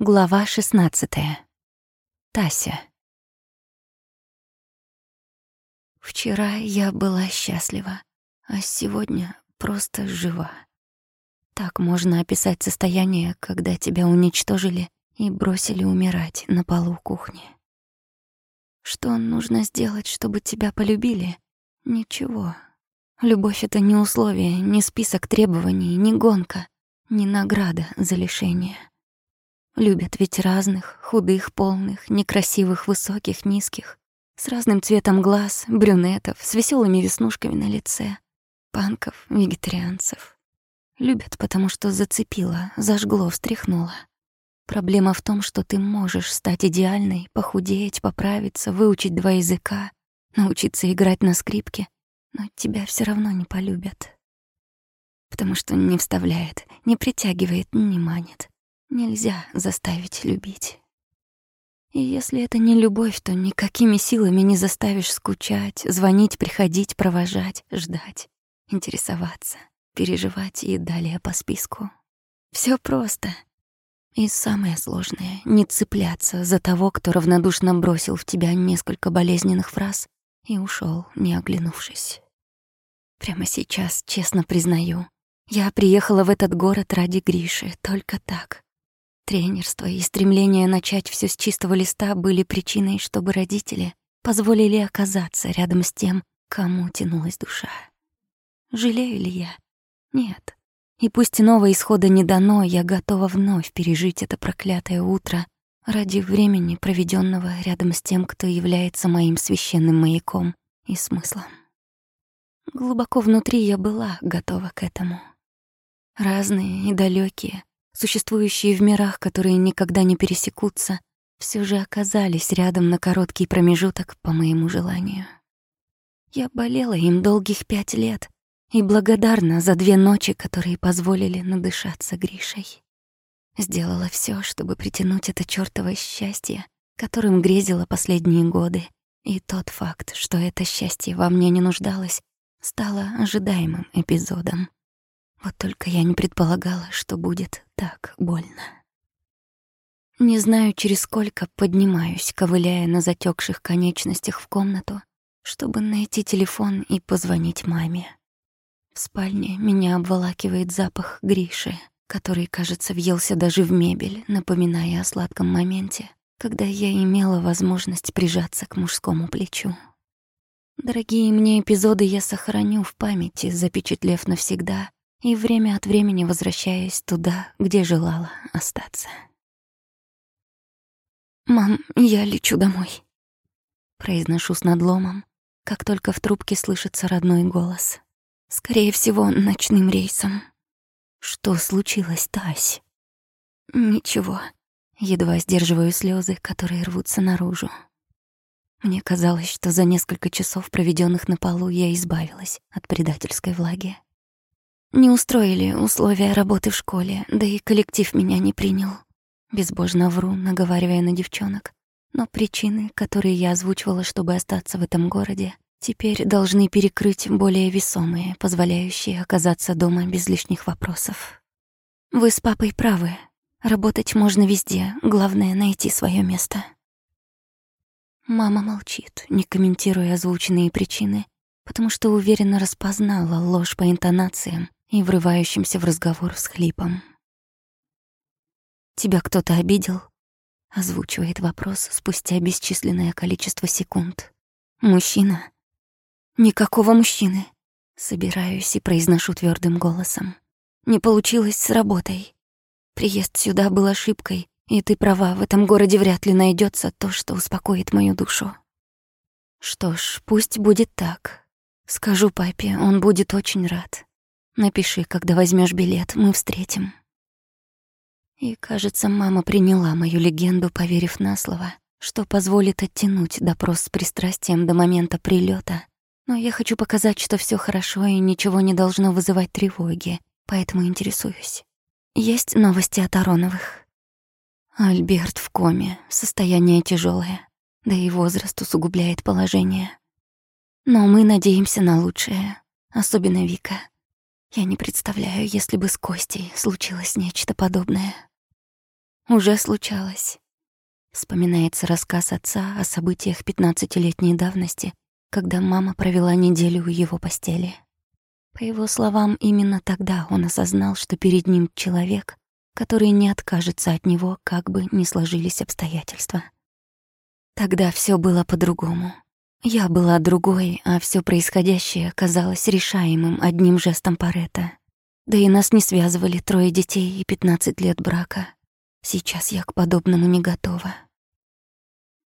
Глава 16. Тася. Вчера я была счастлива, а сегодня просто жива. Так можно описать состояние, когда тебя уничтожили и бросили умирать на полу кухни. Что нужно сделать, чтобы тебя полюбили? Ничего. Любовь — это не условие, не список требований, не гонка, не награда за лишение. Любят ведь разных, худых, полных, некрасивых, высоких, низких, с разным цветом глаз, брюнетов, с веселыми веснушками на лице, панков, вегетарианцев. Любят, потому что зацепило, зажгло, встряхнуло. Проблема в том, что ты можешь стать идеальной, похудеть, поправиться, выучить два языка, научиться играть на скрипке, но тебя все равно не полюбят. Потому что не вставляет, не притягивает, не манит. Нельзя заставить любить. И если это не любовь, то никакими силами не заставишь скучать, звонить, приходить, провожать, ждать, интересоваться, переживать и далее по списку. Все просто. И самое сложное — не цепляться за того, кто равнодушно бросил в тебя несколько болезненных фраз и ушел, не оглянувшись. Прямо сейчас, честно признаю, я приехала в этот город ради Гриши, только так. Тренерство и стремление начать все с чистого листа были причиной, чтобы родители позволили оказаться рядом с тем, кому тянулась душа. Жалею ли я? Нет. И пусть нового исхода не дано, я готова вновь пережить это проклятое утро ради времени, проведенного рядом с тем, кто является моим священным маяком и смыслом. Глубоко внутри я была готова к этому. Разные и далекие, существующие в мирах, которые никогда не пересекутся, все же оказались рядом на короткий промежуток по моему желанию. Я болела им долгих пять лет и благодарна за две ночи, которые позволили надышаться Гришей. Сделала все, чтобы притянуть это чёртово счастье, которым грезила последние годы, и тот факт, что это счастье во мне не нуждалось, стало ожидаемым эпизодом. Вот только я не предполагала, что будет так больно. Не знаю, через сколько поднимаюсь, ковыляя на затекших конечностях в комнату, чтобы найти телефон и позвонить маме. В спальне меня обволакивает запах Гриши, который, кажется, въелся даже в мебель, напоминая о сладком моменте, когда я имела возможность прижаться к мужскому плечу. Дорогие мне эпизоды я сохраню в памяти, запечатлев навсегда и время от времени возвращаясь туда, где желала остаться. «Мам, я лечу домой», — произношу с надломом, как только в трубке слышится родной голос. Скорее всего, ночным рейсом. «Что случилось, Тась?» «Ничего», — едва сдерживаю слезы, которые рвутся наружу. Мне казалось, что за несколько часов, проведенных на полу, я избавилась от предательской влаги. Не устроили условия работы в школе, да и коллектив меня не принял. Безбожно вру, наговаривая на девчонок. Но причины, которые я озвучивала, чтобы остаться в этом городе, теперь должны перекрыть более весомые, позволяющие оказаться дома без лишних вопросов. Вы с папой правы. Работать можно везде, главное — найти свое место. Мама молчит, не комментируя озвученные причины, потому что уверенно распознала ложь по интонациям и врывающимся в разговор с хлипом. «Тебя кто-то обидел?» — озвучивает вопрос спустя бесчисленное количество секунд. «Мужчина?» «Никакого мужчины!» — собираюсь и произношу твердым голосом. «Не получилось с работой. Приезд сюда был ошибкой, и ты права, в этом городе вряд ли найдется то, что успокоит мою душу. Что ж, пусть будет так. Скажу папе, он будет очень рад. Напиши, когда возьмешь билет, мы встретим. И, кажется, мама приняла мою легенду, поверив на слово, что позволит оттянуть допрос с пристрастием до момента прилета. Но я хочу показать, что все хорошо и ничего не должно вызывать тревоги, поэтому интересуюсь. Есть новости от Ароновых? Альберт в коме, состояние тяжелое, да и возраст усугубляет положение. Но мы надеемся на лучшее, особенно Вика. Я не представляю, если бы с Костей случилось нечто подобное. уже случалось. Вспоминается рассказ отца о событиях пятнадцатилетней давности, когда мама провела неделю в его постели. По его словам, именно тогда он осознал, что перед ним человек, который не откажется от него, как бы ни сложились обстоятельства. Тогда все было по-другому. Я была другой, а все происходящее казалось решаемым одним жестом Парета. Да и нас не связывали трое детей и пятнадцать лет брака. Сейчас я к подобному не готова.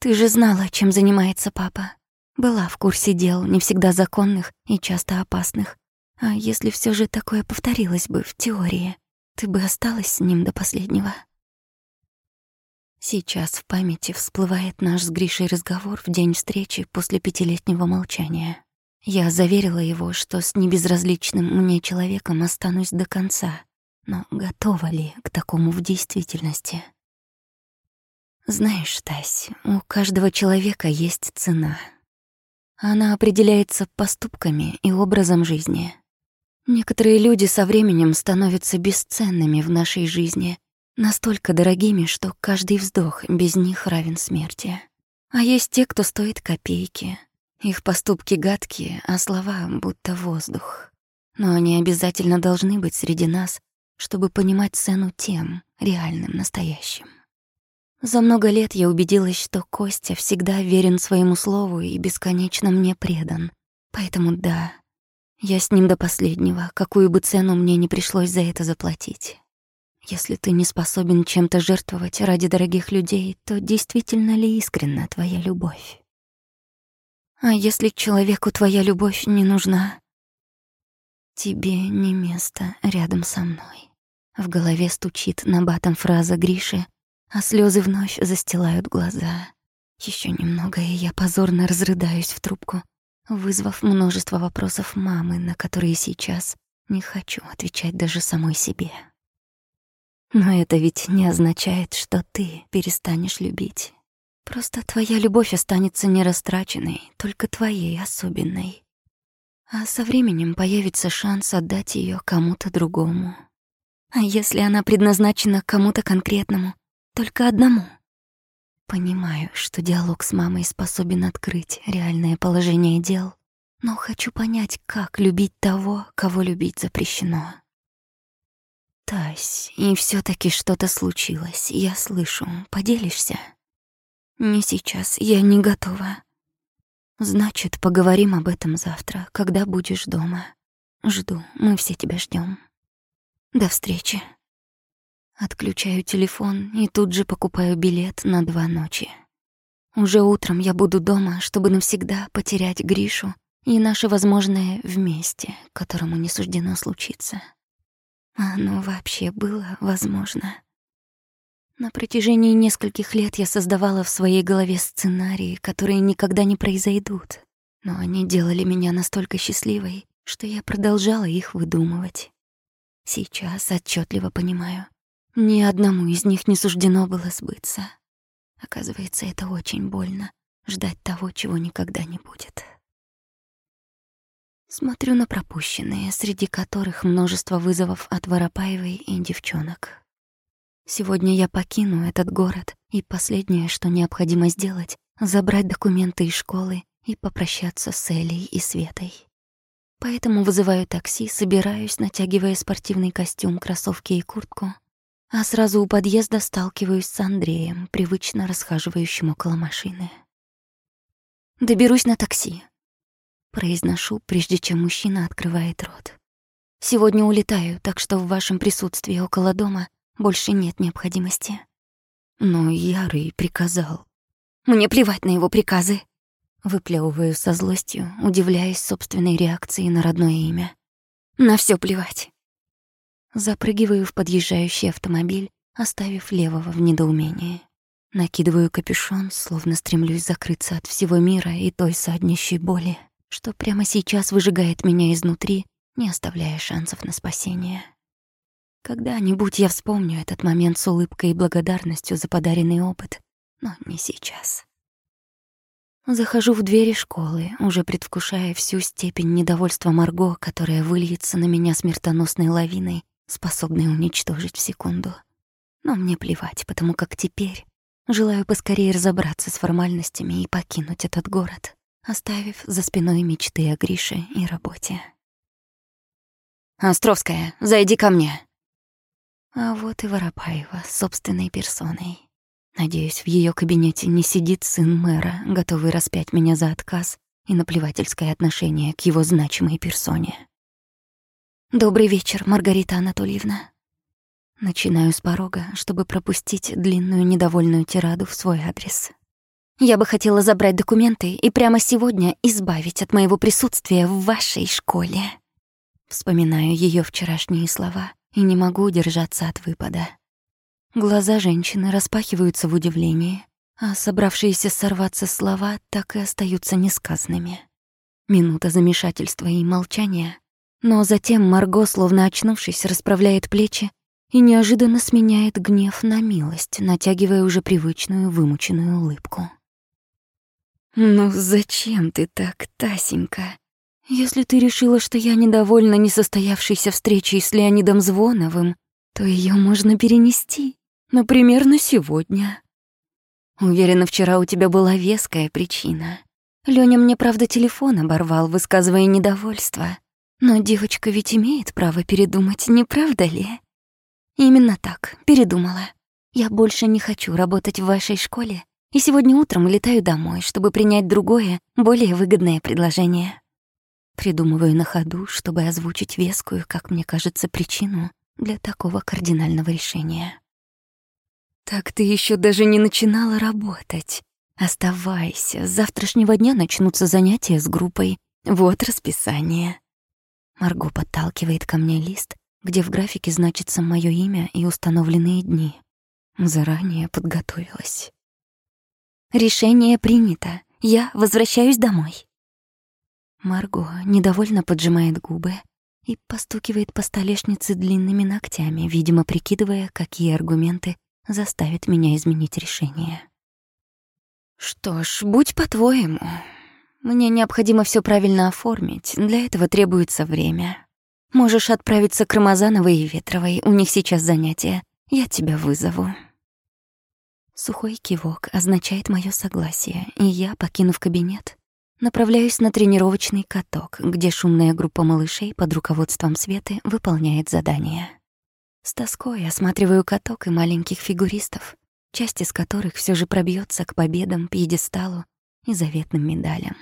Ты же знала, чем занимается папа. Была в курсе дел, не всегда законных и часто опасных. А если все же такое повторилось бы в теории, ты бы осталась с ним до последнего. Сейчас в памяти всплывает наш с Гришей разговор в день встречи после пятилетнего молчания. Я заверила его, что с небезразличным мне человеком останусь до конца, но готова ли к такому в действительности? Знаешь, Тась, у каждого человека есть цена. Она определяется поступками и образом жизни. Некоторые люди со временем становятся бесценными в нашей жизни, Настолько дорогими, что каждый вздох без них равен смерти. А есть те, кто стоит копейки. Их поступки гадкие, а слова будто воздух. Но они обязательно должны быть среди нас, чтобы понимать цену тем, реальным, настоящим. За много лет я убедилась, что Костя всегда верен своему слову и бесконечно мне предан. Поэтому да, я с ним до последнего, какую бы цену мне не пришлось за это заплатить. Если ты не способен чем-то жертвовать ради дорогих людей, то действительно ли искренна твоя любовь? А если человеку твоя любовь не нужна? Тебе не место рядом со мной. В голове стучит на батом фраза Гриши, а слезы вновь застилают глаза. Еще немного, и я позорно разрыдаюсь в трубку, вызвав множество вопросов мамы, на которые сейчас не хочу отвечать даже самой себе. Но это ведь не означает, что ты перестанешь любить. Просто твоя любовь останется нерастраченной, только твоей особенной. А со временем появится шанс отдать ее кому-то другому. А если она предназначена кому-то конкретному, только одному? Понимаю, что диалог с мамой способен открыть реальное положение дел, но хочу понять, как любить того, кого любить запрещено. Тась, и все таки что-то случилось, я слышу. Поделишься? Не сейчас, я не готова. Значит, поговорим об этом завтра, когда будешь дома. Жду, мы все тебя ждем. До встречи. Отключаю телефон и тут же покупаю билет на два ночи. Уже утром я буду дома, чтобы навсегда потерять Гришу и наше возможное вместе, которому не суждено случиться. Оно вообще было возможно. На протяжении нескольких лет я создавала в своей голове сценарии, которые никогда не произойдут, но они делали меня настолько счастливой, что я продолжала их выдумывать. Сейчас отчетливо понимаю, ни одному из них не суждено было сбыться. Оказывается, это очень больно — ждать того, чего никогда не будет. Смотрю на пропущенные, среди которых множество вызовов от Воропаевой и девчонок. Сегодня я покину этот город, и последнее, что необходимо сделать, забрать документы из школы и попрощаться с Элей и Светой. Поэтому вызываю такси, собираюсь, натягивая спортивный костюм, кроссовки и куртку, а сразу у подъезда сталкиваюсь с Андреем, привычно расхаживающим около машины. Доберусь на такси, Произношу, прежде чем мужчина открывает рот. Сегодня улетаю, так что в вашем присутствии около дома больше нет необходимости. Но Ярый приказал. Мне плевать на его приказы. Выплевываю со злостью, удивляясь собственной реакции на родное имя. На все плевать. Запрыгиваю в подъезжающий автомобиль, оставив левого в недоумении. Накидываю капюшон, словно стремлюсь закрыться от всего мира и той саднищей боли, что прямо сейчас выжигает меня изнутри, не оставляя шансов на спасение. Когда-нибудь я вспомню этот момент с улыбкой и благодарностью за подаренный опыт, но не сейчас. Захожу в двери школы, уже предвкушая всю степень недовольства Марго, которая выльется на меня смертоносной лавиной, способной уничтожить в секунду. Но мне плевать, потому как теперь желаю поскорее разобраться с формальностями и покинуть этот город, оставив за спиной мечты о Грише и работе. «Островская, зайди ко мне!» А вот и Воропаева собственной персоной. Надеюсь, в ее кабинете не сидит сын мэра, готовый распять меня за отказ и наплевательское отношение к его значимой персоне. «Добрый вечер, Маргарита Анатольевна». Начинаю с порога, чтобы пропустить длинную недовольную тираду в свой адрес. «Я бы хотела забрать документы и прямо сегодня избавить от моего присутствия в вашей школе». Вспоминаю ее вчерашние слова и не могу удержаться от выпада. Глаза женщины распахиваются в удивлении, а собравшиеся сорваться слова так и остаются несказанными. Минута замешательства и молчания, но затем Марго, словно очнувшись, расправляет плечи и неожиданно сменяет гнев на милость, натягивая уже привычную вымученную улыбку. «Ну зачем ты так, Тасенька? Если ты решила, что я недовольна несостоявшейся встречей с Леонидом Звоновым, то ее можно перенести. Например, на сегодня. Уверена, вчера у тебя была веская причина. Лёня мне, правда, телефон оборвал, высказывая недовольство. Но девочка ведь имеет право передумать, не правда ли? Именно так, передумала. Я больше не хочу работать в вашей школе, и сегодня утром летаю домой, чтобы принять другое, более выгодное предложение. Придумываю на ходу, чтобы озвучить вескую, как мне кажется, причину для такого кардинального решения. Так ты еще даже не начинала работать. Оставайся, с завтрашнего дня начнутся занятия с группой. Вот расписание. Марго подталкивает ко мне лист, где в графике значится мое имя и установленные дни. Заранее подготовилась. Решение принято. Я возвращаюсь домой. Марго недовольно поджимает губы и постукивает по столешнице длинными ногтями, видимо, прикидывая, какие аргументы заставит меня изменить решение. Что ж, будь по-твоему. Мне необходимо все правильно оформить, для этого требуется время. Можешь отправиться к Рамазановой и Ветровой, у них сейчас занятия. Я тебя вызову. Сухой кивок означает мое согласие, и я, покинув кабинет, направляюсь на тренировочный каток, где шумная группа малышей под руководством Светы выполняет задание. С тоской осматриваю каток и маленьких фигуристов, часть из которых все же пробьется к победам, пьедесталу и заветным медалям.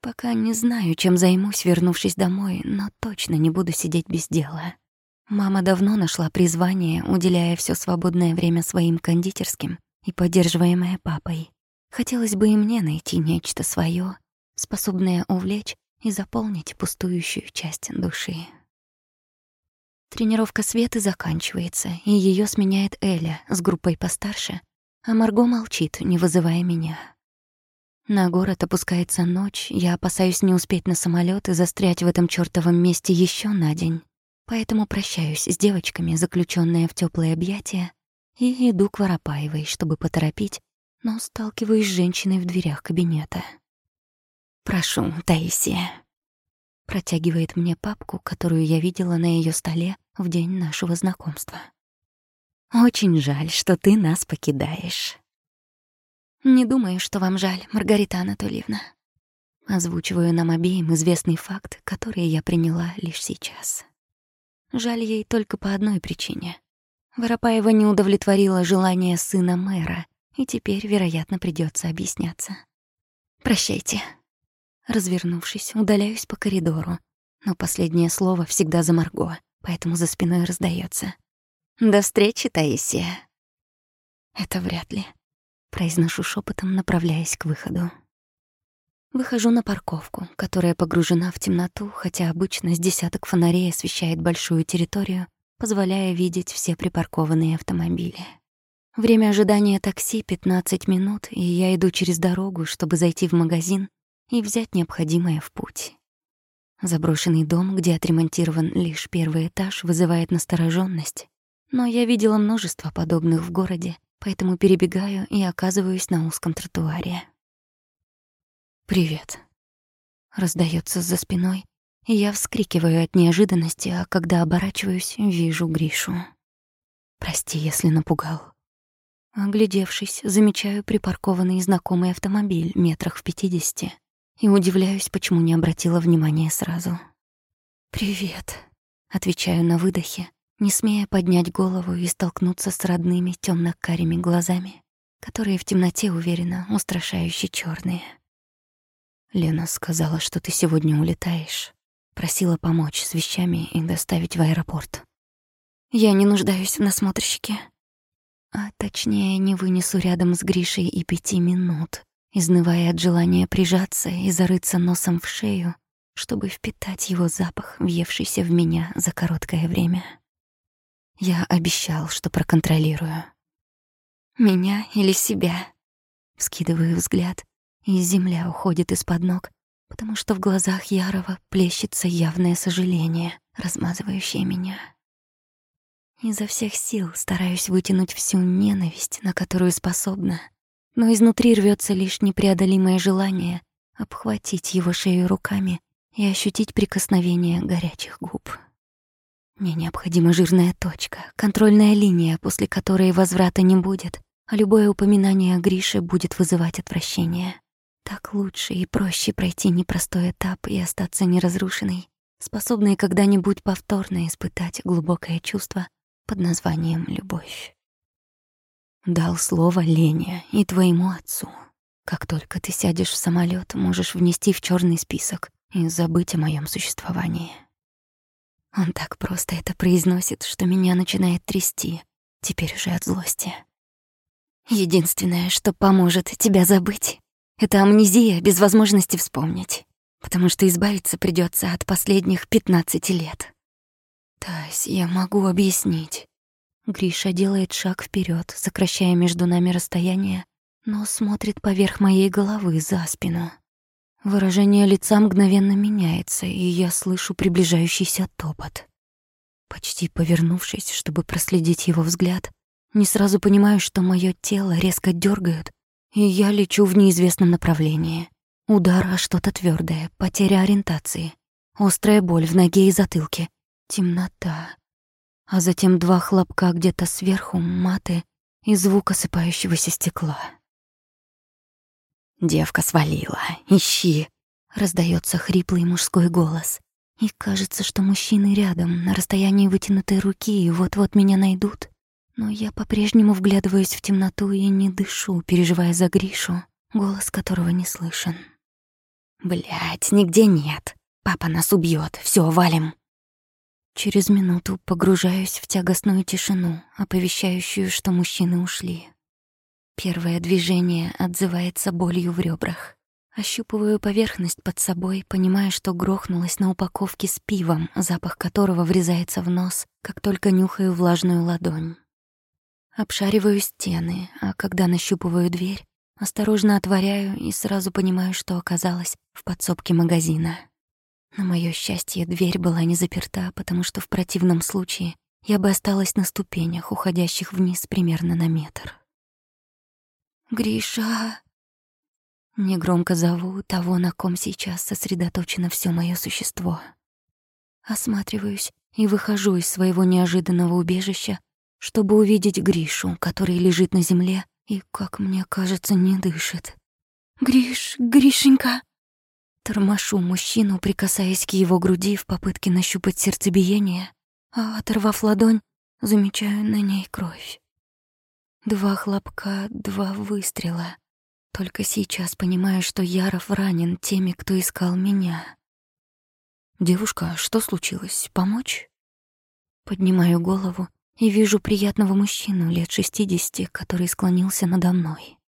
Пока не знаю, чем займусь, вернувшись домой, но точно не буду сидеть без дела. Мама давно нашла призвание, уделяя все свободное время своим кондитерским и поддерживаемое папой. Хотелось бы и мне найти нечто свое, способное увлечь и заполнить пустующую часть души. Тренировка Светы заканчивается, и ее сменяет Эля с группой постарше, а Марго молчит, не вызывая меня. На город опускается ночь, я опасаюсь не успеть на самолет и застрять в этом чёртовом месте еще на день. Поэтому прощаюсь с девочками, заключенные в теплые объятия, и иду к Воропаевой, чтобы поторопить, но сталкиваюсь с женщиной в дверях кабинета. «Прошу, Таисия». Протягивает мне папку, которую я видела на ее столе в день нашего знакомства. «Очень жаль, что ты нас покидаешь». «Не думаю, что вам жаль, Маргарита Анатольевна». Озвучиваю нам обеим известный факт, который я приняла лишь сейчас. Жаль ей только по одной причине. Воропаева не удовлетворила желание сына мэра, и теперь, вероятно, придется объясняться. «Прощайте». Развернувшись, удаляюсь по коридору, но последнее слово всегда за Марго поэтому за спиной раздается. «До встречи, Таисия!» «Это вряд ли», — произношу шепотом, направляясь к выходу. Выхожу на парковку, которая погружена в темноту, хотя обычно с десяток фонарей освещает большую территорию, позволяя видеть все припаркованные автомобили. Время ожидания такси — 15 минут, и я иду через дорогу, чтобы зайти в магазин и взять необходимое в путь. Заброшенный дом, где отремонтирован лишь первый этаж, вызывает настороженность. Но я видела множество подобных в городе, поэтому перебегаю и оказываюсь на узком тротуаре. «Привет», — раздается за спиной, и я вскрикиваю от неожиданности, а когда оборачиваюсь, вижу Гришу. Прости, если напугал. Оглядевшись, замечаю припаркованный знакомый автомобиль метрах в пятидесяти и удивляюсь, почему не обратила внимания сразу. «Привет», — отвечаю на выдохе, не смея поднять голову и столкнуться с родными темно карими глазами, которые в темноте уверенно устрашающе черные. Лена сказала, что ты сегодня улетаешь. Просила помочь с вещами и доставить в аэропорт. Я не нуждаюсь в насмотрщике. А точнее, не вынесу рядом с Гришей и пяти минут, изнывая от желания прижаться и зарыться носом в шею, чтобы впитать его запах, въевшийся в меня за короткое время. Я обещал, что проконтролирую. Меня или себя? Вскидываю взгляд, и земля уходит из-под ног, потому что в глазах Ярова плещется явное сожаление, размазывающее меня. Изо всех сил стараюсь вытянуть всю ненависть, на которую способна, но изнутри рвется лишь непреодолимое желание обхватить его шею руками и ощутить прикосновение горячих губ. Мне необходима жирная точка, контрольная линия, после которой возврата не будет, а любое упоминание о Грише будет вызывать отвращение. Так лучше и проще пройти непростой этап и остаться неразрушенной, способной когда-нибудь повторно испытать глубокое чувство под названием «любовь». Дал слово Лене и твоему отцу. Как только ты сядешь в самолет, можешь внести в черный список и забыть о моем существовании. Он так просто это произносит, что меня начинает трясти, теперь уже от злости. Единственное, что поможет тебя забыть, это амнезия без возможности вспомнить, потому что избавиться придется от последних пятнадцати лет. Тась, я могу объяснить. Гриша делает шаг вперед, сокращая между нами расстояние, но смотрит поверх моей головы за спину. Выражение лица мгновенно меняется, и я слышу приближающийся топот. Почти повернувшись, чтобы проследить его взгляд, не сразу понимаю, что мое тело резко дергают, и я лечу в неизвестном направлении. Удар о что-то твердое, потеря ориентации, острая боль в ноге и затылке, темнота. А затем два хлопка где-то сверху, маты и звук осыпающегося стекла. Девка свалила. Ищи. Раздается хриплый мужской голос. И кажется, что мужчины рядом, на расстоянии вытянутой руки, и вот-вот меня найдут. Но я по-прежнему вглядываюсь в темноту и не дышу, переживая за Гришу, голос которого не слышен. Блять, нигде нет. Папа нас убьет. Все, валим. Через минуту погружаюсь в тягостную тишину, оповещающую, что мужчины ушли. Первое движение отзывается болью в ребрах. Ощупываю поверхность под собой, понимая, что грохнулась на упаковке с пивом, запах которого врезается в нос, как только нюхаю влажную ладонь. Обшариваю стены, а когда нащупываю дверь, осторожно отворяю и сразу понимаю, что оказалась в подсобке магазина. На моё счастье, дверь была не заперта, потому что в противном случае я бы осталась на ступенях, уходящих вниз примерно на метр. «Гриша!» Негромко зову того, на ком сейчас сосредоточено все мое существо. Осматриваюсь и выхожу из своего неожиданного убежища, чтобы увидеть Гришу, который лежит на земле и, как мне кажется, не дышит. «Гриш, Гришенька!» Тормошу мужчину, прикасаясь к его груди в попытке нащупать сердцебиение, а, оторвав ладонь, замечаю на ней кровь. Два хлопка, два выстрела. Только сейчас понимаю, что Яров ранен теми, кто искал меня. «Девушка, что случилось? Помочь?» Поднимаю голову и вижу приятного мужчину лет шестидесяти, который склонился надо мной.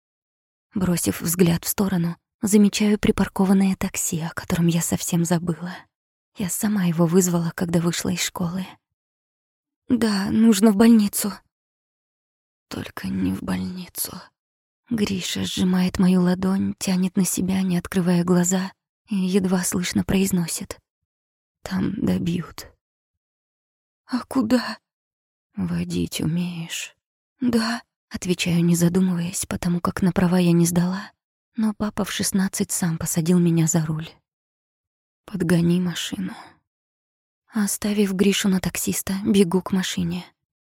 Бросив взгляд в сторону, замечаю припаркованное такси, о котором я совсем забыла. Я сама его вызвала, когда вышла из школы. «Да, нужно в больницу», только не в больницу. Гриша сжимает мою ладонь, тянет на себя, не открывая глаза, и едва слышно произносит. Там добьют. «А куда?» «Водить умеешь?» «Да», — отвечаю, не задумываясь, потому как на права я не сдала, но папа в шестнадцать сам посадил меня за руль. «Подгони машину». Оставив Гришу на таксиста, бегу к машине.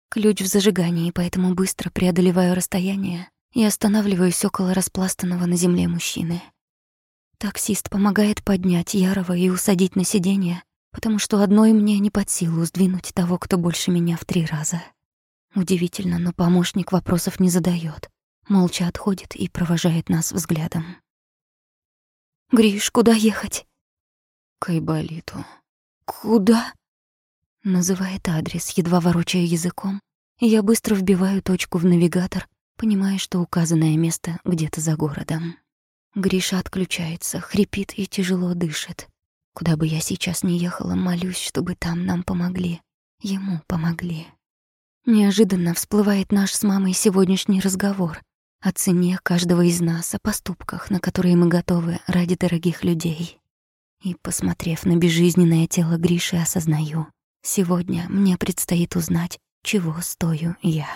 Ключ в зажигании, поэтому быстро преодолеваю расстояние и останавливаюсь около распластанного на земле мужчины. Таксист помогает поднять Ярова и усадить на сиденье, потому что одной мне не под силу сдвинуть того, кто больше меня в три раза. Удивительно, но помощник вопросов не задает, молча отходит и провожает нас взглядом. «Гриш, куда ехать?» «К Айболиту». «Куда?» Называет адрес, едва ворочая языком, и я быстро вбиваю точку в навигатор, понимая, что указанное место где-то за городом. Гриша отключается, хрипит и тяжело дышит. Куда бы я сейчас ни ехала, молюсь, чтобы там нам помогли. Ему помогли. Неожиданно всплывает наш с мамой сегодняшний разговор о цене каждого из нас, о поступках, на которые мы готовы ради дорогих людей. И, посмотрев на безжизненное тело Гриши, осознаю, сегодня мне предстоит узнать, чего стою я.